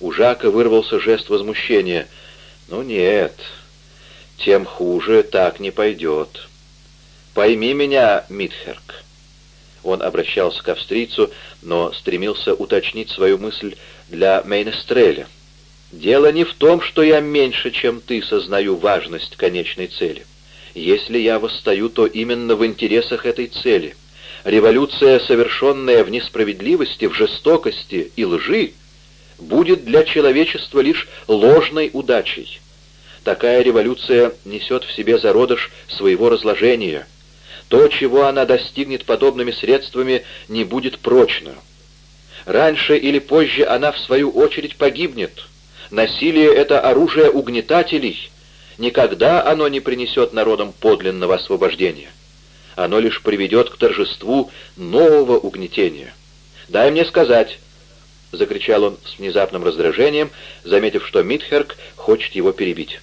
У Жака вырвался жест возмущения. «Ну нет, тем хуже так не пойдет. Пойми меня, Митхерк». Он обращался к австрийцу, но стремился уточнить свою мысль для Мейнестреля. «Дело не в том, что я меньше, чем ты, сознаю важность конечной цели. Если я восстаю, то именно в интересах этой цели. Революция, совершенная в несправедливости, в жестокости и лжи, будет для человечества лишь ложной удачей. Такая революция несет в себе зародыш своего разложения. То, чего она достигнет подобными средствами, не будет прочно. Раньше или позже она, в свою очередь, погибнет. Насилие — это оружие угнетателей. Никогда оно не принесет народам подлинного освобождения. Оно лишь приведет к торжеству нового угнетения. «Дай мне сказать», — закричал он с внезапным раздражением, заметив, что Митхерк хочет его перебить.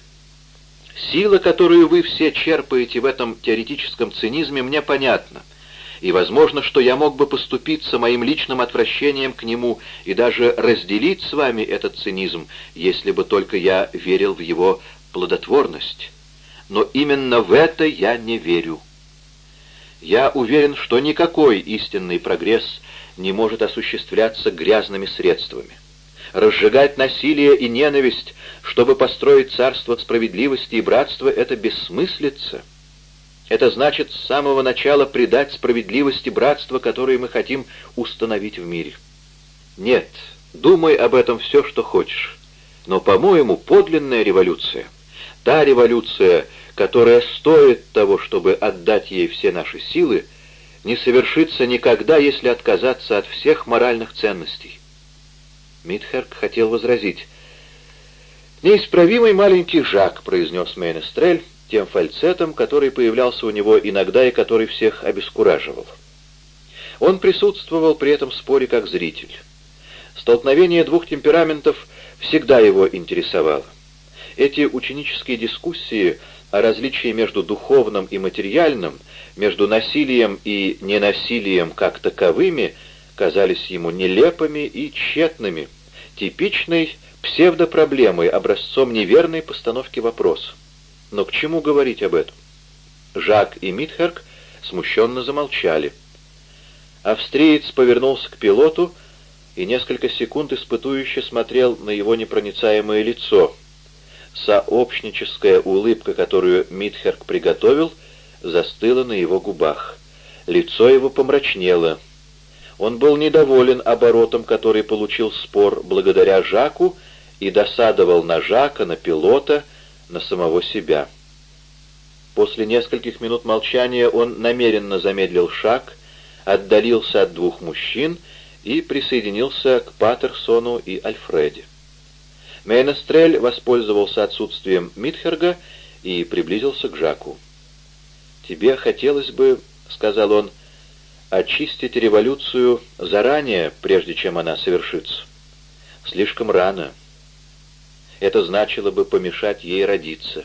«Сила, которую вы все черпаете в этом теоретическом цинизме, мне понятна, и возможно, что я мог бы поступиться моим личным отвращением к нему и даже разделить с вами этот цинизм, если бы только я верил в его плодотворность. Но именно в это я не верю. Я уверен, что никакой истинный прогресс не может осуществляться грязными средствами. Разжигать насилие и ненависть, чтобы построить царство справедливости и братства, это бессмыслица. Это значит с самого начала предать справедливости братства, которые мы хотим установить в мире. Нет, думай об этом все, что хочешь. Но, по-моему, подлинная революция, та революция, которая стоит того, чтобы отдать ей все наши силы, не совершится никогда, если отказаться от всех моральных ценностей. Митхерк хотел возразить. «Неисправимый маленький Жак», — произнес Мейнестрель, тем фальцетом, который появлялся у него иногда и который всех обескураживал. Он присутствовал при этом споре как зритель. Столкновение двух темпераментов всегда его интересовало. Эти ученические дискуссии о различии между духовным и материальным, между насилием и ненасилием как таковыми, казались ему нелепыми и тщетными, типичной псевдопроблемой, образцом неверной постановки вопроса. Но к чему говорить об этом? Жак и Митхерк смущенно замолчали. Австриец повернулся к пилоту и несколько секунд испытующе смотрел на его непроницаемое лицо. Сообщническая улыбка, которую Митхерк приготовил, застыла на его губах. Лицо его помрачнело. Он был недоволен оборотом, который получил спор благодаря Жаку, и досадовал на Жака, на пилота, на самого себя. После нескольких минут молчания он намеренно замедлил шаг, отдалился от двух мужчин и присоединился к Паттерсону и Альфреде. Мейнестрель воспользовался отсутствием Митхерга и приблизился к Жаку. «Тебе хотелось бы, — сказал он, — очистить революцию заранее, прежде чем она совершится. Слишком рано это значило бы помешать ей родиться.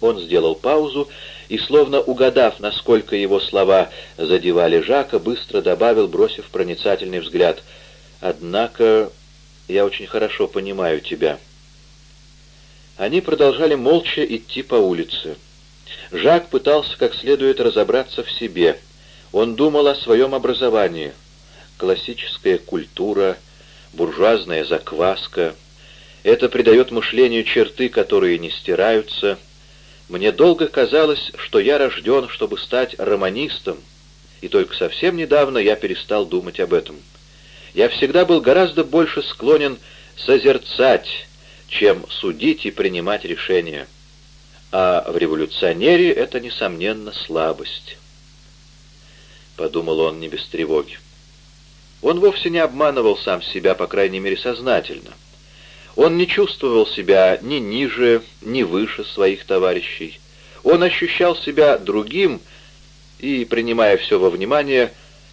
Он сделал паузу и, словно угадав, насколько его слова задевали Жака, быстро добавил, бросив проницательный взгляд, «Однако я очень хорошо понимаю тебя». Они продолжали молча идти по улице. Жак пытался как следует разобраться в себе. Он думал о своем образовании. Классическая культура, буржуазная закваска — это придает мышлению черты, которые не стираются. Мне долго казалось, что я рожден, чтобы стать романистом, и только совсем недавно я перестал думать об этом. Я всегда был гораздо больше склонен созерцать, чем судить и принимать решения. А в революционере это, несомненно, слабость. Подумал он не без тревоги. Он вовсе не обманывал сам себя, по крайней мере, сознательно. Он не чувствовал себя ни ниже, ни выше своих товарищей. Он ощущал себя другим и, принимая все во внимание,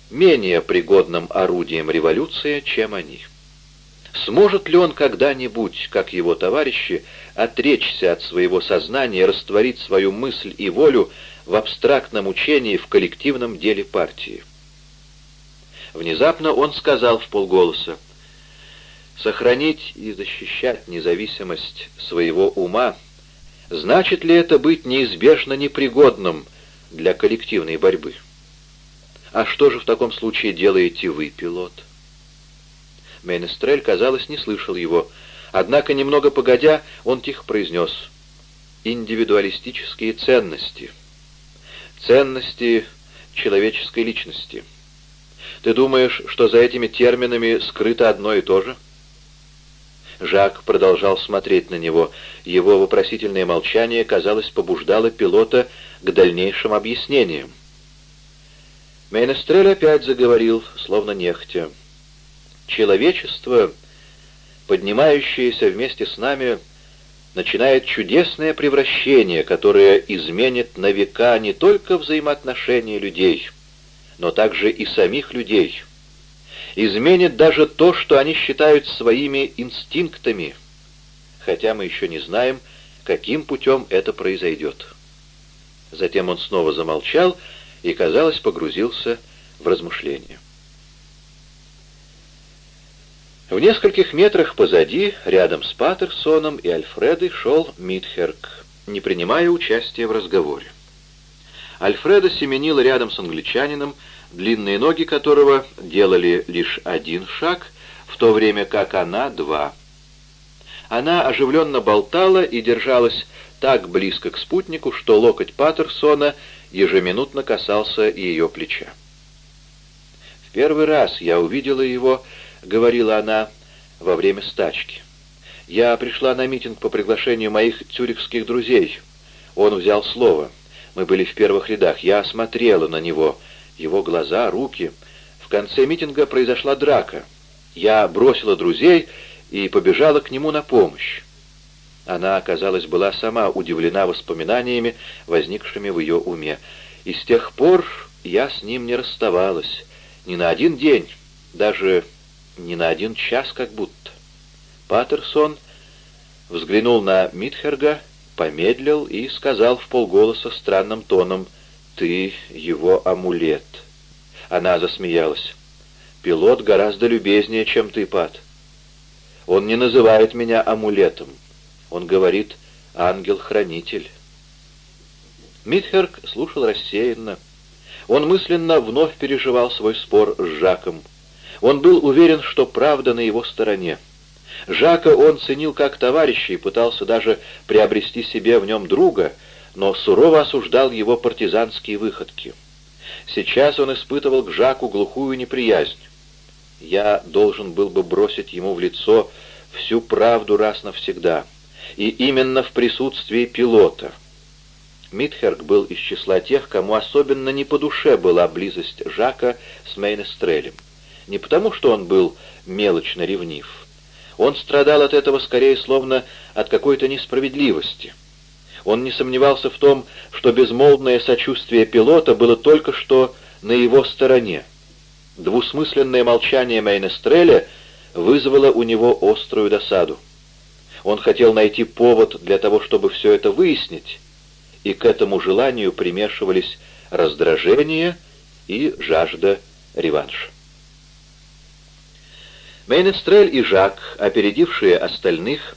менее пригодным орудием революции, чем они. Сможет ли он когда-нибудь, как его товарищи, отречься от своего сознания, растворить свою мысль и волю в абстрактном учении, в коллективном деле партии? Внезапно он сказал в полголоса, Сохранить и защищать независимость своего ума, значит ли это быть неизбежно непригодным для коллективной борьбы? А что же в таком случае делаете вы, пилот? Мейнестрель, казалось, не слышал его, однако, немного погодя, он тихо произнес «индивидуалистические ценности, ценности человеческой личности». Ты думаешь, что за этими терминами скрыто одно и то же? Жак продолжал смотреть на него. Его вопросительное молчание, казалось, побуждало пилота к дальнейшим объяснениям. Мейнестрель опять заговорил, словно нехтя. «Человечество, поднимающееся вместе с нами, начинает чудесное превращение, которое изменит на века не только взаимоотношения людей, но также и самих людей. Изменит даже то, что они считают своими инстинктами, хотя мы еще не знаем, каким путем это произойдет. Затем он снова замолчал и, казалось, погрузился в размышления. В нескольких метрах позади, рядом с Паттерсоном и Альфредой, шел Митхерк, не принимая участия в разговоре. Альфреда семенила рядом с англичанином, длинные ноги которого делали лишь один шаг, в то время как она — два. Она оживленно болтала и держалась так близко к спутнику, что локоть Паттерсона ежеминутно касался ее плеча. «В первый раз я увидела его», — говорила она, — «во время стачки. Я пришла на митинг по приглашению моих цюрихских друзей. Он взял слово. Мы были в первых рядах. Я смотрела на него, его глаза, руки. В конце митинга произошла драка. Я бросила друзей и побежала к нему на помощь. Она, казалось, была сама удивлена воспоминаниями, возникшими в ее уме. И с тех пор я с ним не расставалась. Ни на один день, даже ни на один час как будто. Паттерсон взглянул на Митхерга, помедлил и сказал в полголоса странным тоном — «Ты его амулет». Она засмеялась. «Пилот гораздо любезнее, чем ты, Пат. Он не называет меня амулетом. Он говорит «ангел-хранитель». Митхерк слушал рассеянно. Он мысленно вновь переживал свой спор с Жаком. Он был уверен, что правда на его стороне. Жака он ценил как товарища и пытался даже приобрести себе в нем друга — но сурово осуждал его партизанские выходки. Сейчас он испытывал к Жаку глухую неприязнь. Я должен был бы бросить ему в лицо всю правду раз навсегда, и именно в присутствии пилота. Митхерк был из числа тех, кому особенно не по душе была близость Жака с Мейнестрелем. Не потому, что он был мелочно ревнив. Он страдал от этого скорее словно от какой-то несправедливости — он не сомневался в том, что безмолвное сочувствие пилота было только что на его стороне. Двусмысленное молчание Мейнестреля вызвало у него острую досаду. Он хотел найти повод для того, чтобы все это выяснить, и к этому желанию примешивались раздражение и жажда реванша. Мейнестрель и Жак, опередившие остальных,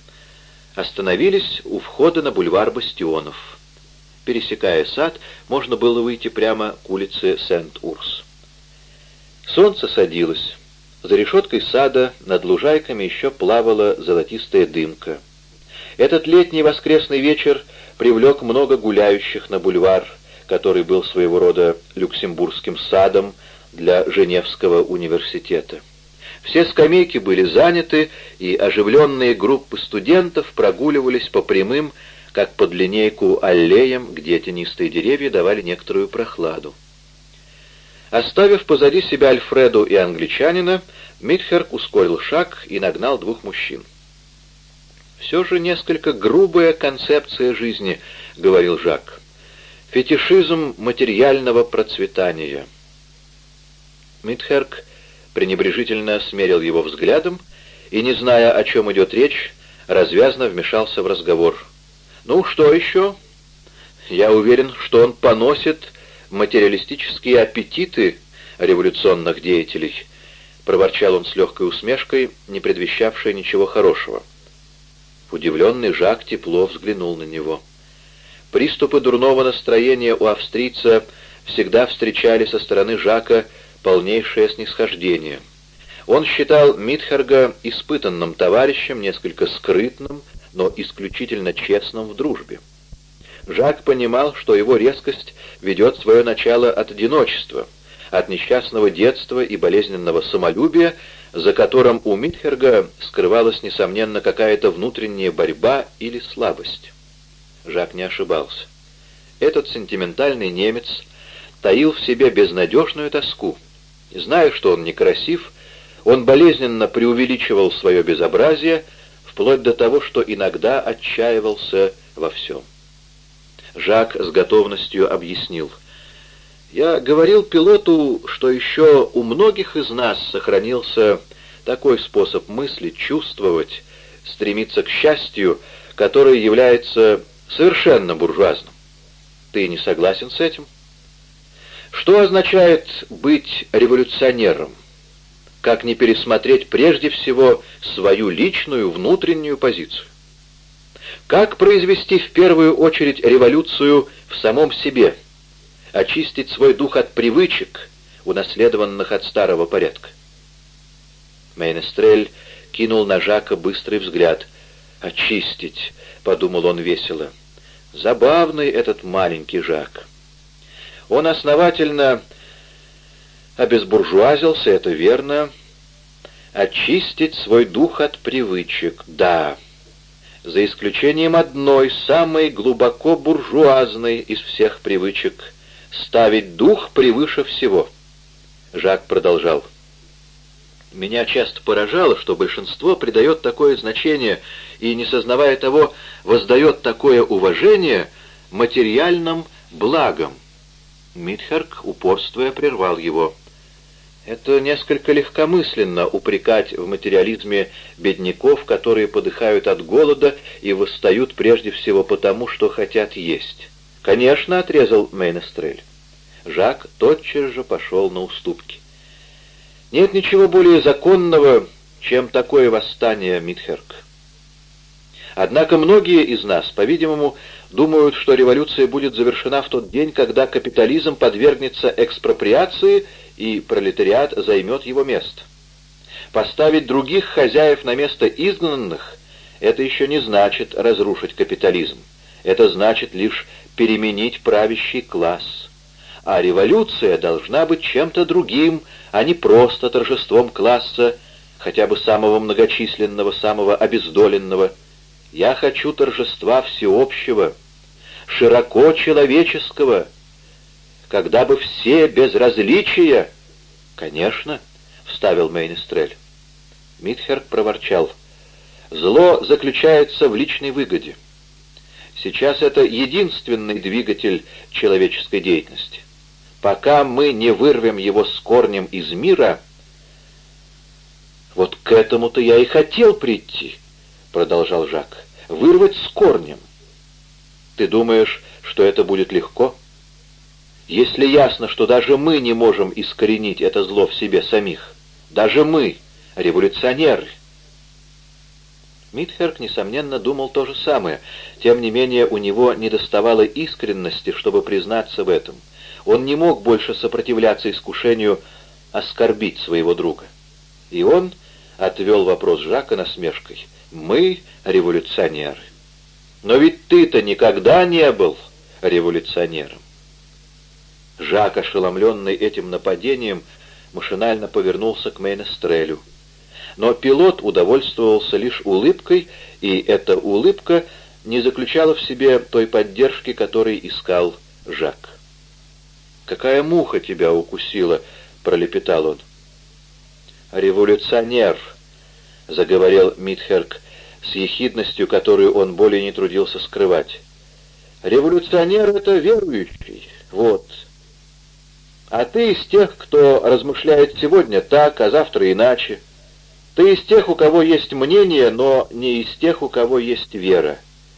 остановились у входа на бульвар Бастионов. Пересекая сад, можно было выйти прямо к улице Сент-Урс. Солнце садилось. За решеткой сада над лужайками еще плавала золотистая дымка. Этот летний воскресный вечер привлек много гуляющих на бульвар, который был своего рода люксембургским садом для Женевского университета. Все скамейки были заняты, и оживленные группы студентов прогуливались по прямым, как под линейку, аллеям, где тенистые деревья давали некоторую прохладу. Оставив позади себя Альфреду и англичанина, Митхерк ускорил шаг и нагнал двух мужчин. «Все же несколько грубая концепция жизни», — говорил Жак. «Фетишизм материального процветания». Митхерк пренебрежительно смерил его взглядом и, не зная, о чем идет речь, развязно вмешался в разговор. «Ну, что еще?» «Я уверен, что он поносит материалистические аппетиты революционных деятелей. — проворчал он с легкой усмешкой, не предвещавшей ничего хорошего. Удивленный Жак тепло взглянул на него. Приступы дурного настроения у австрийца всегда встречали со стороны Жака полнейшее снисхождение. Он считал Митхерга испытанным товарищем, несколько скрытным, но исключительно честным в дружбе. Жак понимал, что его резкость ведет свое начало от одиночества, от несчастного детства и болезненного самолюбия, за которым у Митхерга скрывалась, несомненно, какая-то внутренняя борьба или слабость. Жак не ошибался. Этот сентиментальный немец таил в себе безнадежную тоску. Зная, что он некрасив, он болезненно преувеличивал свое безобразие, вплоть до того, что иногда отчаивался во всем. Жак с готовностью объяснил. «Я говорил пилоту, что еще у многих из нас сохранился такой способ мысли, чувствовать, стремиться к счастью, который является совершенно буржуазным. Ты не согласен с этим?» Что означает быть революционером? Как не пересмотреть прежде всего свою личную внутреннюю позицию? Как произвести в первую очередь революцию в самом себе? Очистить свой дух от привычек, унаследованных от старого порядка? Мейнестрель кинул на Жака быстрый взгляд. «Очистить», — подумал он весело. «Забавный этот маленький Жак». Он основательно обезбуржуазился, это верно. Очистить свой дух от привычек, да. За исключением одной, самой глубоко буржуазной из всех привычек — ставить дух превыше всего. Жак продолжал. Меня часто поражало, что большинство придает такое значение и, не сознавая того, воздает такое уважение материальным благам, Митхерк, упорствуя, прервал его. Это несколько легкомысленно упрекать в материализме бедняков, которые подыхают от голода и восстают прежде всего потому, что хотят есть. Конечно, отрезал Мейнестрель. Жак тотчас же пошел на уступки. Нет ничего более законного, чем такое восстание, Митхерк. Однако многие из нас, по-видимому, думают, что революция будет завершена в тот день, когда капитализм подвергнется экспроприации и пролетариат займет его место. Поставить других хозяев на место изгнанных – это еще не значит разрушить капитализм. Это значит лишь переменить правящий класс. А революция должна быть чем-то другим, а не просто торжеством класса, хотя бы самого многочисленного, самого обездоленного. Я хочу торжества всеобщего, широко человеческого, когда бы все без различия... Конечно, — вставил Мейнестрель. Митхерк проворчал. Зло заключается в личной выгоде. Сейчас это единственный двигатель человеческой деятельности. Пока мы не вырвем его с корнем из мира... «Вот к этому-то я и хотел прийти», — продолжал Жак. «Вырвать с корнем. Ты думаешь, что это будет легко? Если ясно, что даже мы не можем искоренить это зло в себе самих, даже мы, революционеры. Митхерк, несомненно, думал то же самое. Тем не менее, у него недоставало искренности, чтобы признаться в этом. Он не мог больше сопротивляться искушению оскорбить своего друга. И он отвел вопрос Жака насмешкой. «Мы революционеры». Но ведь ты-то никогда не был революционером. Жак, ошеломленный этим нападением, машинально повернулся к Мейнестрелю. Но пилот удовольствовался лишь улыбкой, и эта улыбка не заключала в себе той поддержки, которой искал Жак. «Какая муха тебя укусила?» — пролепетал он. «Революционер», — заговорил Митхерк, с ехидностью, которую он более не трудился скрывать. «Революционер — это верующий, вот. А ты из тех, кто размышляет сегодня так, а завтра иначе. Ты из тех, у кого есть мнение, но не из тех, у кого есть вера.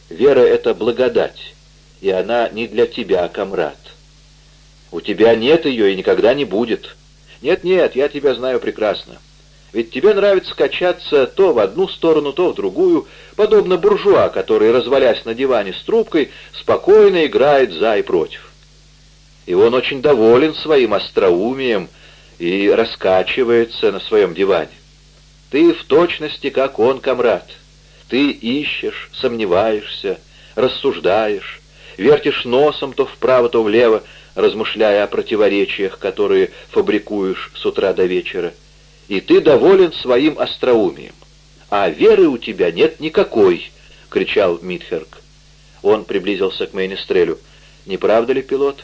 Вера — это благодать, и она не для тебя, комрад. У тебя нет ее и никогда не будет. Нет-нет, я тебя знаю прекрасно. Ведь тебе нравится качаться то в одну сторону, то в другую, подобно буржуа, который, развалясь на диване с трубкой, спокойно играет за и против. И он очень доволен своим остроумием и раскачивается на своем диване. Ты в точности, как он, комрад. Ты ищешь, сомневаешься, рассуждаешь, вертишь носом то вправо, то влево, размышляя о противоречиях, которые фабрикуешь с утра до вечера и ты доволен своим остроумием. А веры у тебя нет никакой, — кричал Митхерк. Он приблизился к Мейнестрелю. Не правда ли, пилот?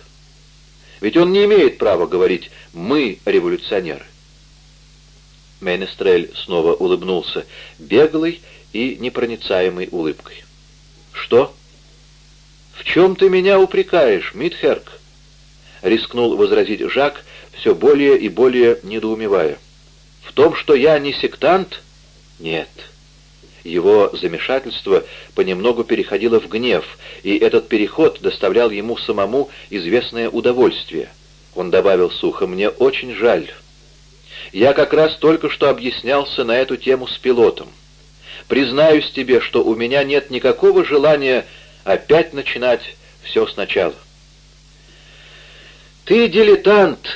Ведь он не имеет права говорить «мы революционеры». Мейнестрель снова улыбнулся, беглой и непроницаемой улыбкой. «Что? В чем ты меня упрекаешь, Митхерк?» — рискнул возразить Жак, все более и более недоумевая. В том, что я не сектант? Нет. Его замешательство понемногу переходило в гнев, и этот переход доставлял ему самому известное удовольствие. Он добавил сухо, «Мне очень жаль. Я как раз только что объяснялся на эту тему с пилотом. Признаюсь тебе, что у меня нет никакого желания опять начинать все сначала». «Ты дилетант»,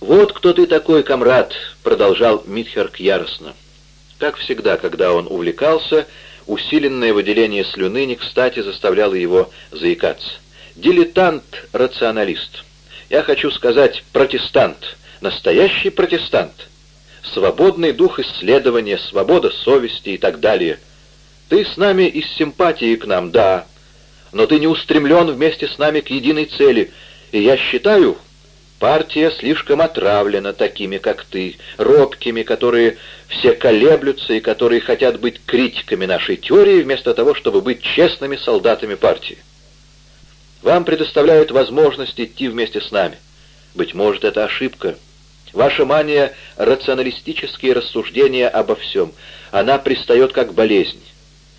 «Вот кто ты такой, комрад!» — продолжал Митхерк яростно. Как всегда, когда он увлекался, усиленное выделение слюны не кстати заставляло его заикаться. «Дилетант-рационалист. Я хочу сказать протестант, настоящий протестант. Свободный дух исследования, свобода совести и так далее. Ты с нами из симпатии к нам, да, но ты не устремлен вместе с нами к единой цели, и я считаю, Партия слишком отравлена такими, как ты, робкими, которые все колеблются и которые хотят быть критиками нашей теории, вместо того, чтобы быть честными солдатами партии. Вам предоставляют возможность идти вместе с нами. Быть может, это ошибка. Ваша мания — рационалистические рассуждения обо всем. Она пристает как болезнь.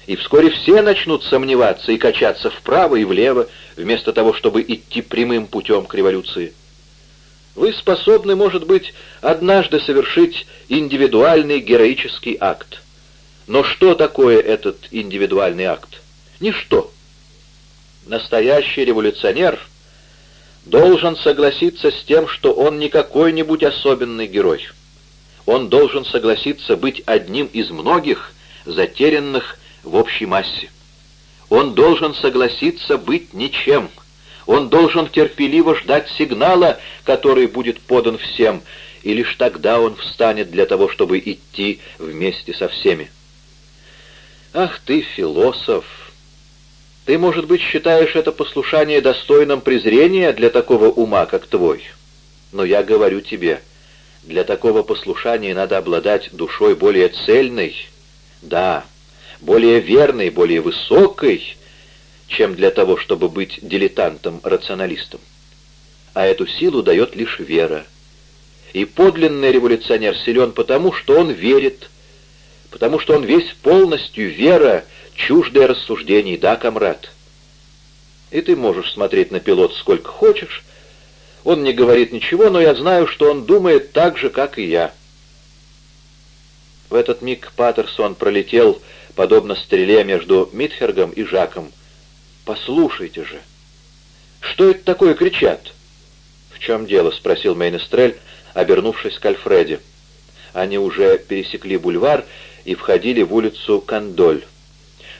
И вскоре все начнут сомневаться и качаться вправо и влево, вместо того, чтобы идти прямым путем к революции. Вы способны, может быть, однажды совершить индивидуальный героический акт. Но что такое этот индивидуальный акт? Ничто. Настоящий революционер должен согласиться с тем, что он не какой-нибудь особенный герой. Он должен согласиться быть одним из многих, затерянных в общей массе. Он должен согласиться быть ничем – он должен терпеливо ждать сигнала, который будет подан всем, и лишь тогда он встанет для того, чтобы идти вместе со всеми. Ах ты, философ! Ты, может быть, считаешь это послушание достойным презрения для такого ума, как твой. Но я говорю тебе, для такого послушания надо обладать душой более цельной, да, более верной, более высокой, чем для того, чтобы быть дилетантом-рационалистом. А эту силу дает лишь вера. И подлинный революционер силен потому, что он верит, потому что он весь полностью вера, чуждое рассуждений, да, комрад? И ты можешь смотреть на пилот сколько хочешь. Он не говорит ничего, но я знаю, что он думает так же, как и я. В этот миг Паттерсон пролетел, подобно стреле между Митхергом и Жаком, «Послушайте же! Что это такое кричат?» «В чем дело?» — спросил Мейнестрель, обернувшись к Альфреде. Они уже пересекли бульвар и входили в улицу Кандоль.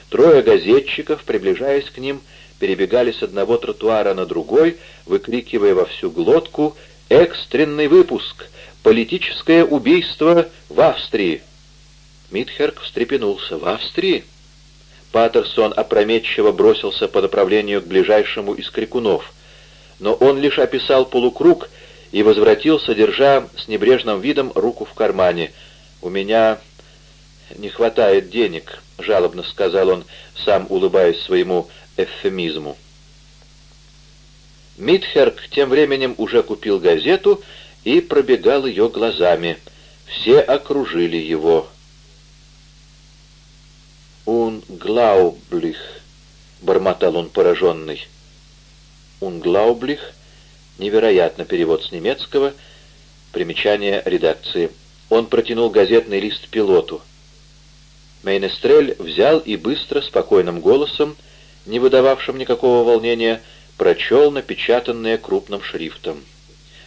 Трое газетчиков, приближаясь к ним, перебегали с одного тротуара на другой, выкрикивая во всю глотку «Экстренный выпуск! Политическое убийство в Австрии!» Митхерк встрепенулся. «В Австрии?» Паттерсон опрометчиво бросился по направлению к ближайшему из крикунов, но он лишь описал полукруг и возвратился, держа с небрежным видом руку в кармане. «У меня не хватает денег», — жалобно сказал он, сам улыбаясь своему эвфемизму. Митхерк тем временем уже купил газету и пробегал ее глазами. Все окружили его. «Унглаублих», — бормотал он пораженный. «Унглаублих» — невероятно перевод с немецкого, примечание редакции. Он протянул газетный лист пилоту. Мейнестрель взял и быстро, спокойным голосом, не выдававшим никакого волнения, прочел напечатанное крупным шрифтом.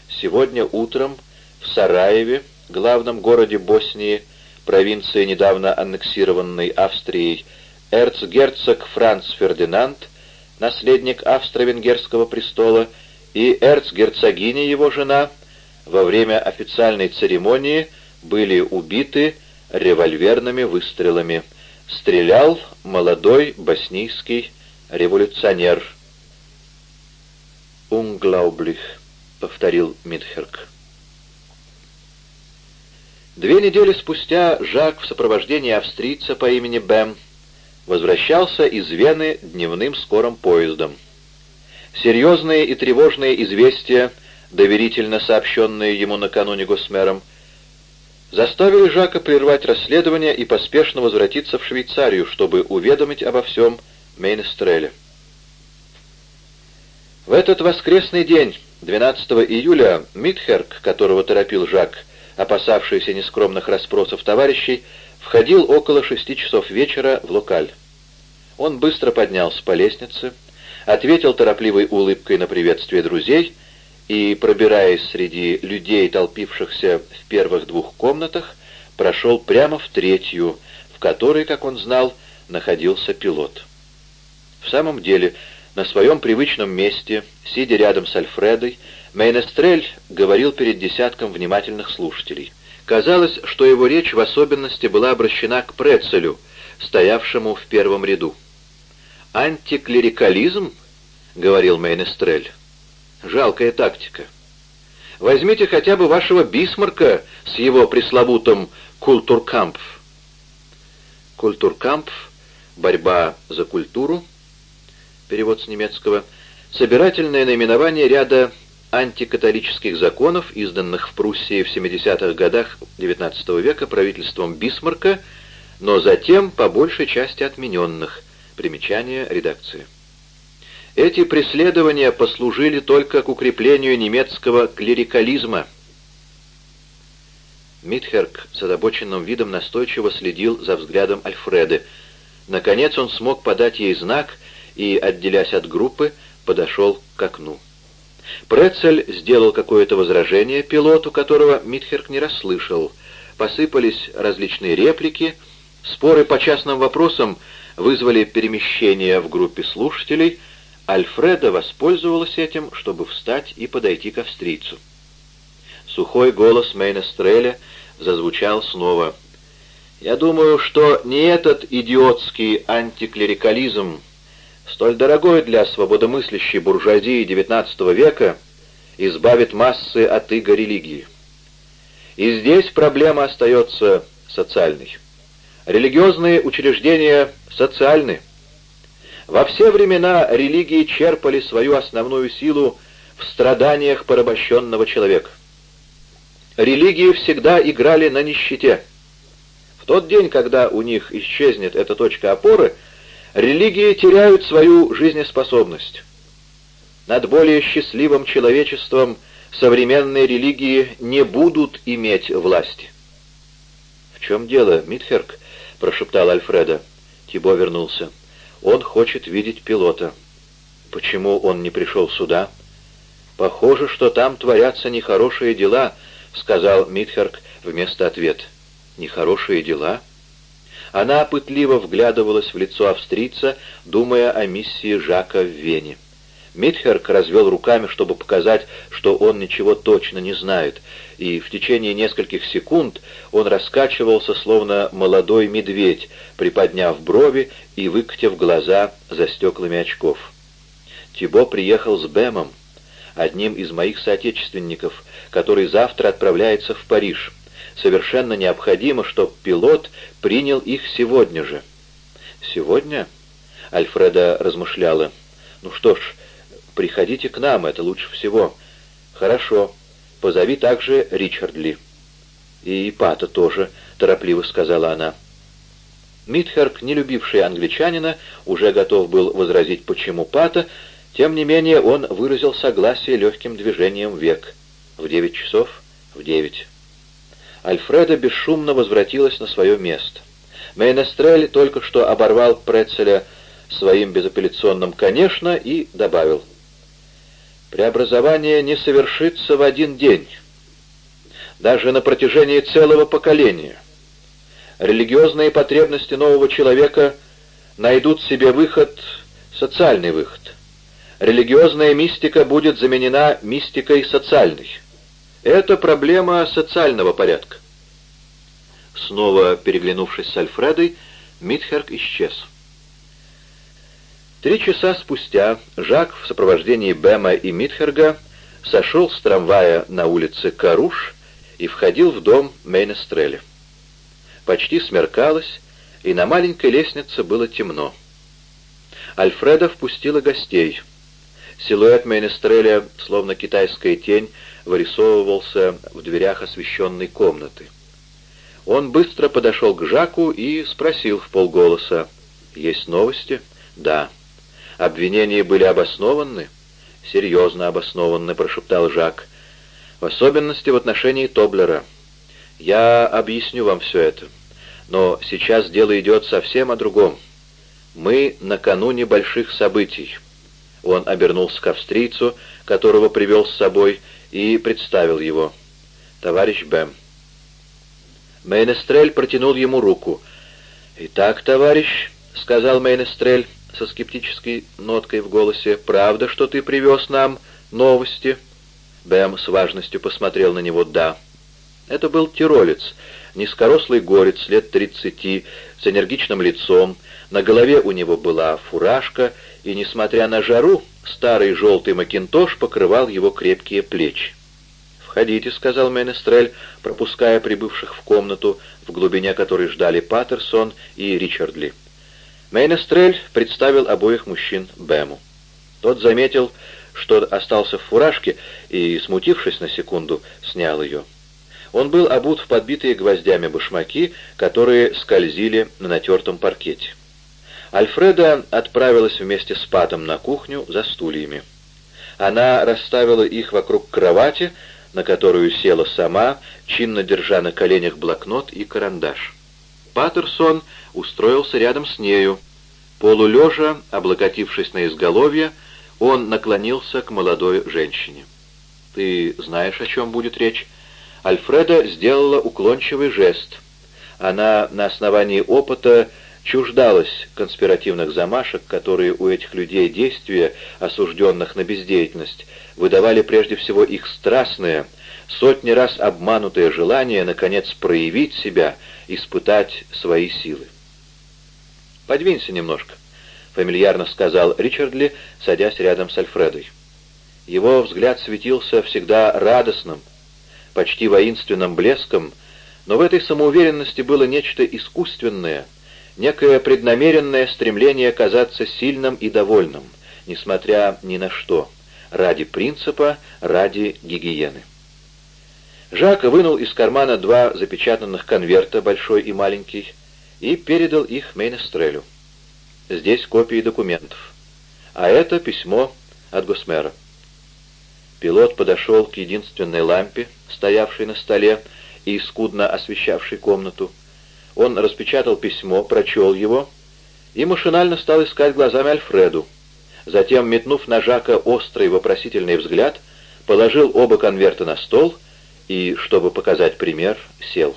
Сегодня утром в Сараеве, главном городе Боснии, провинции, недавно аннексированной Австрией, эрцгерцог Франц Фердинанд, наследник австро-венгерского престола, и эрцгерцогиня его жена во время официальной церемонии были убиты револьверными выстрелами. Стрелял молодой боснийский революционер. «Унглаублих», — повторил Митхерк. Две недели спустя Жак в сопровождении австрийца по имени Бэм возвращался из Вены дневным скорым поездом. Серьезные и тревожные известия, доверительно сообщенные ему накануне Госмером, заставили Жака прервать расследование и поспешно возвратиться в Швейцарию, чтобы уведомить обо всем Мейнестреля. В этот воскресный день, 12 июля, Митхерк, которого торопил Жак, опасавшийся нескромных расспросов товарищей, входил около шести часов вечера в локаль. Он быстро поднялся по лестнице, ответил торопливой улыбкой на приветствие друзей и, пробираясь среди людей, толпившихся в первых двух комнатах, прошел прямо в третью, в которой, как он знал, находился пилот. В самом деле, на своем привычном месте, сидя рядом с Альфредой, Мейнестрель говорил перед десятком внимательных слушателей. Казалось, что его речь в особенности была обращена к Прецелю, стоявшему в первом ряду. «Антиклерикализм?» — говорил Мейнестрель. «Жалкая тактика. Возьмите хотя бы вашего Бисмарка с его пресловутым «Культуркампф». «Культуркампф» — борьба за культуру, перевод с немецкого, собирательное наименование ряда антикатолических законов, изданных в Пруссии в 70-х годах XIX века правительством Бисмарка, но затем по большей части отмененных. Примечание редакции. Эти преследования послужили только к укреплению немецкого клерикализма. Митхерк с озабоченным видом настойчиво следил за взглядом Альфреды. Наконец он смог подать ей знак и, отделясь от группы, подошел к окну. Прецель сделал какое-то возражение пилоту, которого Митхерк не расслышал. Посыпались различные реплики, споры по частным вопросам вызвали перемещение в группе слушателей. Альфреда воспользовалась этим, чтобы встать и подойти к австрийцу. Сухой голос Мейнестреля зазвучал снова. «Я думаю, что не этот идиотский антиклерикализм, столь дорогой для свободомыслящей буржуазии XIX века, избавит массы от иго религии. И здесь проблема остается социальной. Религиозные учреждения социальны. Во все времена религии черпали свою основную силу в страданиях порабощенного человека. Религии всегда играли на нищете. В тот день, когда у них исчезнет эта точка опоры – Религии теряют свою жизнеспособность. Над более счастливым человечеством современные религии не будут иметь власти. «В чем дело, Митферк?» — прошептал Альфреда. Тибо вернулся. «Он хочет видеть пилота. Почему он не пришел сюда?» «Похоже, что там творятся нехорошие дела», — сказал Митхерк вместо ответа. «Нехорошие дела?» Она пытливо вглядывалась в лицо австрийца, думая о миссии Жака в Вене. Митхерк развел руками, чтобы показать, что он ничего точно не знает, и в течение нескольких секунд он раскачивался, словно молодой медведь, приподняв брови и выкатив глаза за стеклами очков. Тибо приехал с Бэмом, одним из моих соотечественников, который завтра отправляется в Париж совершенно необходимо, чтобы пилот принял их сегодня же. «Сегодня?» — Альфреда размышляла. «Ну что ж, приходите к нам, это лучше всего». «Хорошо. Позови также Ричардли». «И Пата тоже», — торопливо сказала она. Митхерк, не любивший англичанина, уже готов был возразить, почему Пата, тем не менее он выразил согласие легким движением век. «В девять часов?» «В девять». Альфреда бесшумно возвратилась на свое место. Мейнестрель только что оборвал Прецеля своим безапелляционным «конечно» и добавил. «Преобразование не совершится в один день, даже на протяжении целого поколения. Религиозные потребности нового человека найдут себе выход, социальный выход. Религиозная мистика будет заменена мистикой социальной. Это проблема социального порядка. Снова переглянувшись с Альфредой, Митхерк исчез. Три часа спустя Жак в сопровождении Бема и Митхерга сошел с трамвая на улице Каруш и входил в дом Мейнестреля. Почти смеркалось, и на маленькой лестнице было темно. Альфреда впустила гостей. Силуэт Мейнестреля, словно китайская тень, вырисовывался в дверях освещенной комнаты. Он быстро подошел к Жаку и спросил в полголоса. «Есть новости?» «Да». «Обвинения были обоснованы?» «Серьезно обоснованы», — прошептал Жак. «В особенности в отношении Тоблера. Я объясню вам все это. Но сейчас дело идет совсем о другом. Мы накануне больших событий». Он обернулся к австрийцу, которого привел с собой, и представил его. «Товарищ Бэм». Мейнестрель протянул ему руку. «Итак, товарищ», — сказал Мейнестрель со скептической ноткой в голосе, — «правда, что ты привез нам новости?» Бэм с важностью посмотрел на него «да». Это был тиролец, низкорослый горец лет тридцати, с энергичным лицом, на голове у него была фуражка, и, несмотря на жару, старый желтый макинтош покрывал его крепкие плечи. «Входите», — сказал Менестрель, пропуская прибывших в комнату, в глубине которой ждали Паттерсон и Ричардли. Мейнестрель представил обоих мужчин Бэму. Тот заметил, что остался в фуражке, и, смутившись на секунду, снял ее. Он был обут в подбитые гвоздями башмаки, которые скользили на натертом паркете. Альфреда отправилась вместе с Патом на кухню за стульями. Она расставила их вокруг кровати, на которую села сама, чинно держа на коленях блокнот и карандаш. Паттерсон устроился рядом с нею. Полулежа, облокотившись на изголовье, он наклонился к молодой женщине. «Ты знаешь, о чем будет речь?» Альфреда сделала уклончивый жест. Она на основании опыта чуждалась конспиративных замашек, которые у этих людей действия, осужденных на бездеятельность, выдавали прежде всего их страстное, сотни раз обманутое желание, наконец, проявить себя, испытать свои силы. «Подвинься немножко», — фамильярно сказал Ричардли, садясь рядом с Альфредой. Его взгляд светился всегда радостным, почти воинственным блеском, но в этой самоуверенности было нечто искусственное — некое преднамеренное стремление казаться сильным и довольным, несмотря ни на что, ради принципа, ради гигиены. Жак вынул из кармана два запечатанных конверта, большой и маленький, и передал их Мейнестрелю. Здесь копии документов. А это письмо от Госмера. Пилот подошел к единственной лампе, стоявшей на столе и скудно освещавшей комнату, он распечатал письмо, прочел его и машинально стал искать глазами Альфреду. Затем, метнув на Жака острый вопросительный взгляд, положил оба конверта на стол и, чтобы показать пример, сел.